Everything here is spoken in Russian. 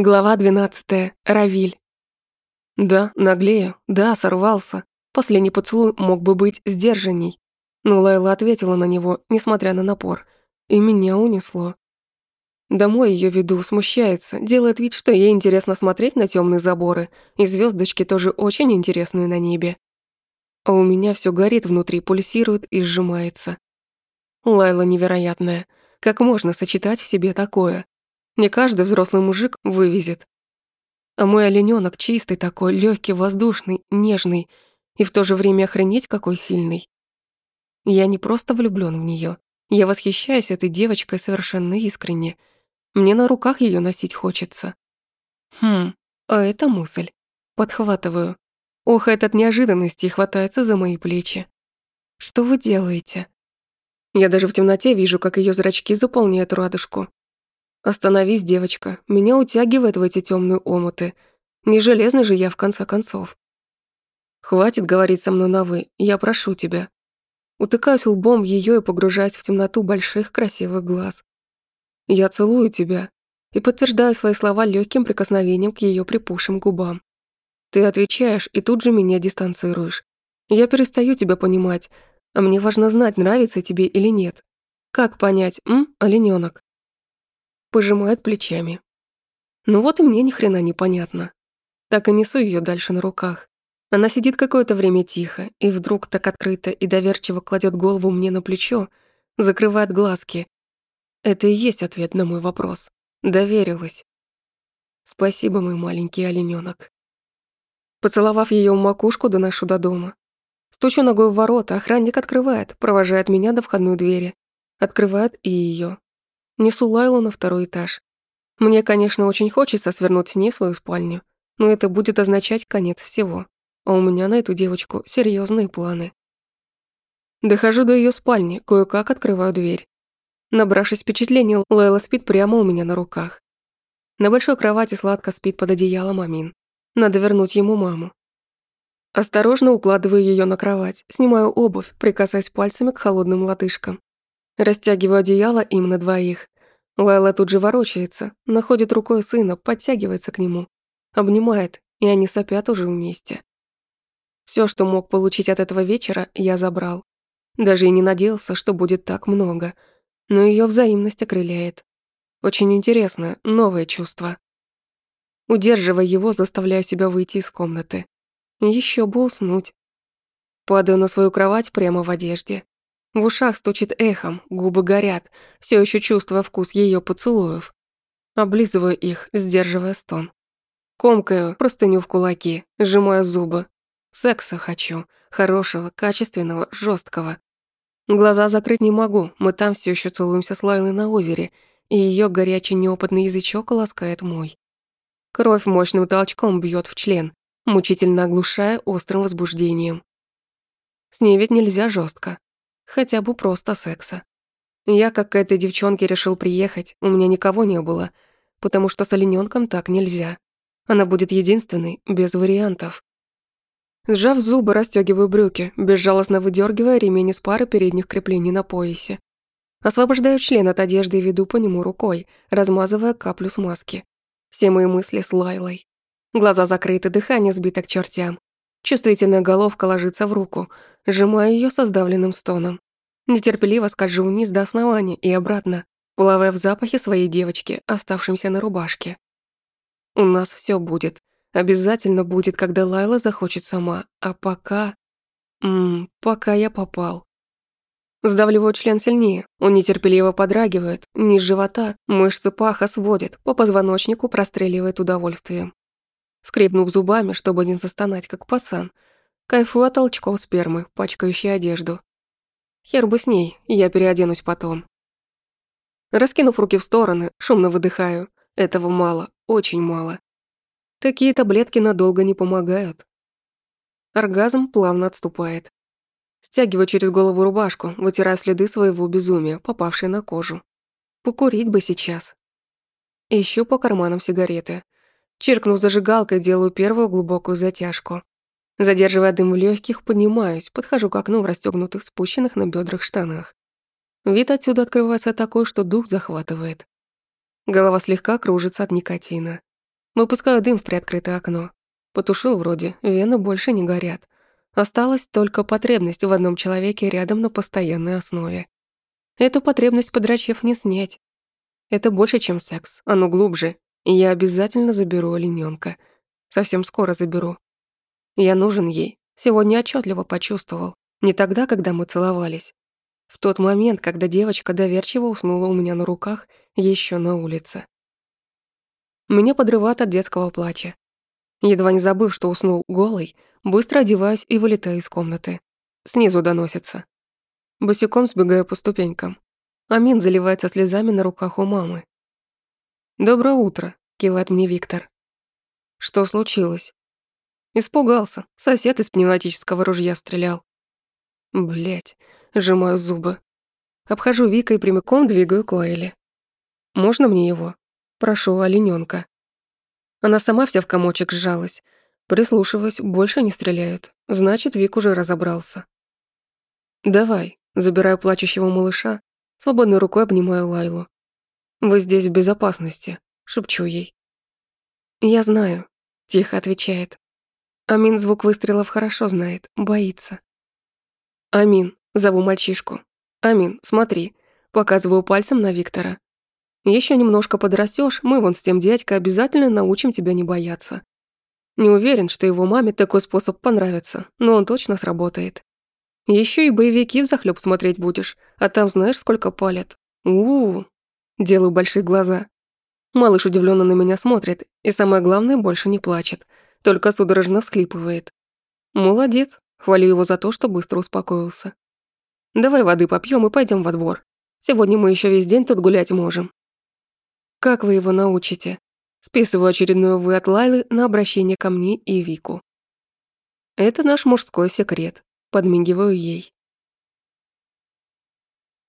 Глава 12. Равиль. Да, наглею, да, сорвался. Последний поцелуй мог бы быть сдержанней. Но Лайла ответила на него, несмотря на напор. И меня унесло. Домой ее веду, смущается, делает вид, что ей интересно смотреть на темные заборы, и звездочки тоже очень интересные на небе. А у меня все горит внутри, пульсирует и сжимается. Лайла невероятная. Как можно сочетать в себе такое? Не каждый взрослый мужик вывезет. А мой оленёнок чистый такой, легкий, воздушный, нежный и в то же время охренеть какой сильный. Я не просто влюблён в неё. Я восхищаюсь этой девочкой совершенно искренне. Мне на руках её носить хочется. Хм, а это мысль. Подхватываю. Ох, этот неожиданности хватается за мои плечи. Что вы делаете? Я даже в темноте вижу, как её зрачки заполняют радужку. Остановись, девочка, меня утягивает в эти темные омуты. Не железный же я в конце концов. Хватит говорить со мной на «вы», я прошу тебя. Утыкаюсь лбом в ее и погружаюсь в темноту больших красивых глаз. Я целую тебя и подтверждаю свои слова легким прикосновением к ее припухшим губам. Ты отвечаешь и тут же меня дистанцируешь. Я перестаю тебя понимать, а мне важно знать, нравится тебе или нет. Как понять, м, оленёнок? Пожимает плечами. Ну вот и мне ни хрена не понятно. Так и несу ее дальше на руках. Она сидит какое-то время тихо, и вдруг так открыто и доверчиво кладет голову мне на плечо, закрывает глазки. Это и есть ответ на мой вопрос. Доверилась. Спасибо, мой маленький оленёнок. Поцеловав ее в макушку, доношу до дома. Стучу ногой в ворота, охранник открывает, провожает меня до входной двери. Открывает и ее. Несу Лайлу на второй этаж. Мне, конечно, очень хочется свернуть с ней свою спальню, но это будет означать конец всего. А у меня на эту девочку серьезные планы. Дохожу до ее спальни, кое-как открываю дверь. Набравшись впечатлений, Лайла спит прямо у меня на руках. На большой кровати сладко спит под одеялом Амин. Надо вернуть ему маму. Осторожно укладываю ее на кровать, снимаю обувь, прикасаясь пальцами к холодным лодыжкам. Растягиваю одеяло им на двоих. Лайла тут же ворочается, находит рукой сына, подтягивается к нему, обнимает, и они сопят уже вместе. Все, что мог получить от этого вечера, я забрал. Даже и не надеялся, что будет так много. Но ее взаимность окрыляет. Очень интересное, новое чувство. Удерживая его, заставляю себя выйти из комнаты. Еще бы уснуть. Падаю на свою кровать прямо в одежде. В ушах стучит эхом, губы горят, все еще чувствуя вкус ее поцелуев. Облизываю их, сдерживая стон. Комкаю простыню в кулаки, сжимаю зубы. Секса хочу, хорошего, качественного, жесткого. Глаза закрыть не могу, мы там все еще целуемся с Лайлой на озере, и ее горячий неопытный язычок ласкает мой. Кровь мощным толчком бьет в член, мучительно оглушая острым возбуждением. С ней ведь нельзя жестко. Хотя бы просто секса. Я, как к этой девчонке, решил приехать, у меня никого не было, потому что с оленёнком так нельзя. Она будет единственной, без вариантов. Сжав зубы, расстёгиваю брюки, безжалостно выдергивая ремень из пары передних креплений на поясе. Освобождаю член от одежды и веду по нему рукой, размазывая каплю смазки. Все мои мысли с Лайлой. Глаза закрыты, дыхание сбито к чертям. Чувствительная головка ложится в руку, сжимаю ее со сдавленным стоном. Нетерпеливо скольжу вниз до основания и обратно, плавая в запахе своей девочки, оставшимся на рубашке. У нас все будет. Обязательно будет, когда Лайла захочет сама. А пока... Ммм, пока я попал. Сдавливаю член сильнее, он нетерпеливо подрагивает, низ живота, мышцы паха сводят, по позвоночнику простреливает удовольствием. Скрипнув зубами, чтобы не застонать, как пацан, кайфую от толчков спермы, пачкающей одежду. Хер бы с ней, я переоденусь потом. Раскинув руки в стороны, шумно выдыхаю. Этого мало, очень мало. Такие таблетки надолго не помогают. Оргазм плавно отступает. Стягиваю через голову рубашку, вытирая следы своего безумия, попавшие на кожу. Покурить бы сейчас. Ищу по карманам сигареты. Чиркнув зажигалкой, делаю первую глубокую затяжку. Задерживая дым в легких, поднимаюсь, подхожу к окну в расстегнутых, спущенных на бедрах штанах. Вид отсюда открывается такой, что дух захватывает. Голова слегка кружится от никотина. Выпускаю дым в приоткрытое окно. Потушил вроде, вены больше не горят. Осталась только потребность в одном человеке рядом на постоянной основе. Эту потребность подрачев не снять. Это больше, чем секс, оно глубже, и я обязательно заберу оленёнка. Совсем скоро заберу. Я нужен ей. Сегодня отчетливо почувствовал. Не тогда, когда мы целовались. В тот момент, когда девочка доверчиво уснула у меня на руках еще на улице. Меня подрывает от детского плача. Едва не забыв, что уснул голый, быстро одеваюсь и вылетаю из комнаты. Снизу доносится. Босиком сбегаю по ступенькам. Амин заливается слезами на руках у мамы. «Доброе утро», — кивает мне Виктор. «Что случилось?» Испугался. Сосед из пневматического ружья стрелял. Блять, сжимаю зубы. Обхожу Вика и прямиком двигаю к Лайле. «Можно мне его?» Прошу оленёнка. Она сама вся в комочек сжалась. Прислушиваюсь, больше не стреляют. Значит, Вик уже разобрался. «Давай», забираю плачущего малыша, свободной рукой обнимаю Лайлу. «Вы здесь в безопасности», шепчу ей. «Я знаю», тихо отвечает. Амин звук выстрелов хорошо знает, боится. «Амин», зову мальчишку. «Амин, смотри», показываю пальцем на Виктора. Еще немножко подрастешь, мы вон с тем дядькой обязательно научим тебя не бояться. Не уверен, что его маме такой способ понравится, но он точно сработает. Еще и боевики взахлёб смотреть будешь, а там знаешь, сколько палят. у у. Делаю большие глаза. Малыш удивленно на меня смотрит, и самое главное, больше не плачет, только судорожно всхлипывает. Молодец, хвалю его за то, что быстро успокоился. Давай воды попьем и пойдем во двор. Сегодня мы еще весь день тут гулять можем. Как вы его научите? Списываю очередную «вы» от Лайлы на обращение ко мне и Вику. Это наш мужской секрет. Подмигиваю ей.